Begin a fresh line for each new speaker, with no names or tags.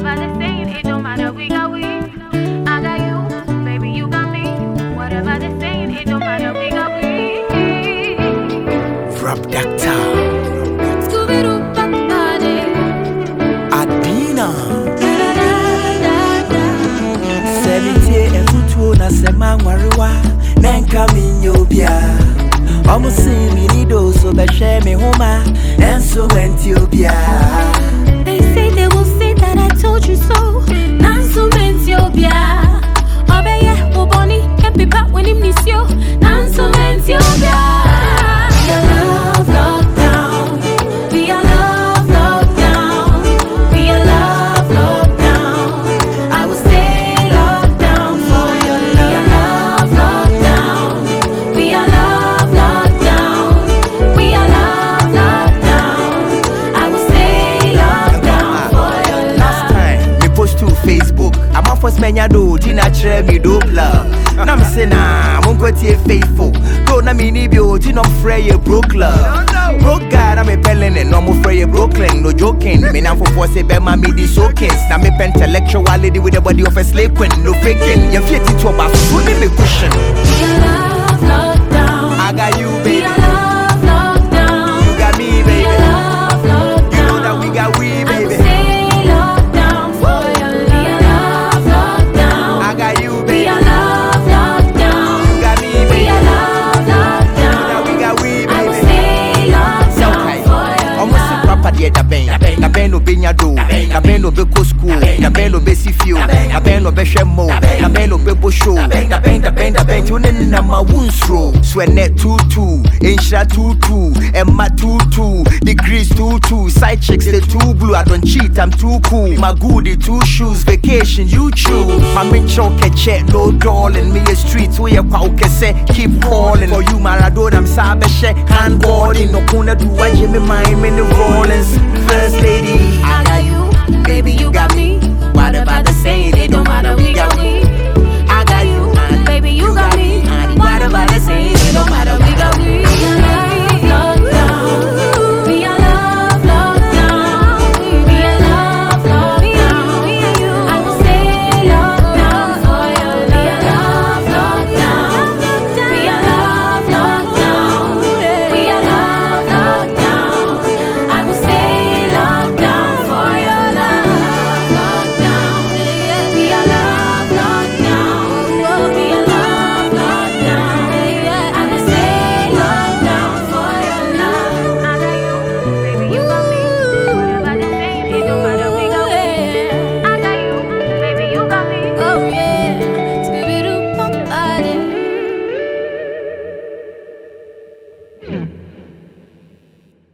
Whatever they saying, it don't matter. We got we. I got you, baby, you got me. Whatever they saying, it don't matter. We got we.
Rap Doctor
Scooby-Doo, Bambada.
Adina
Da-da-da-da-da.
sɛ metie ɛfotuo na sɛ manwarewa na nka menyɛ obia ɔmo se meni do so bɛhwɛ me homa ɛnso manti sɛ manya do. Di na kyerɛ me dope love na me se na monkɔtie faithful. Do na menni bio gye na ɔmfrɛ yɛ broke love broke guy na mepɛ linen na ɔmofrɛ yɛ brooklyn. No joking me namfofoɔ sɛ bɛma medi sokins na eh, mepɛ intellectual lady with the body of a slave queen. No faking yɛmfie titi ɔba so ne me cushion na do da bɛn na obɛkɔ skuul da bɛn na obɛsi fio da bɛn na ɔbɛhwɛ mo. Da bɛn na obɛbɔ show. Da bɛn da bɛn da bɛn nti wo ne nenam a wo nsuro so ɛnɛ tutu nhyira tutu ɛma tutu degrees tutu side chicks they too blue. I don't cheat I'm too cool. My goodie two shoes vacation you choose my menkyɛw kɛkyɛ no darling me a street woyɛ kwawo kɛsɛ keep calling. For you Maradona I'm saa bɛhyɛ handballing. No kuna do wagye me mind me ne rollins first lady.
I got you, baby, you got me. Whatever they say, it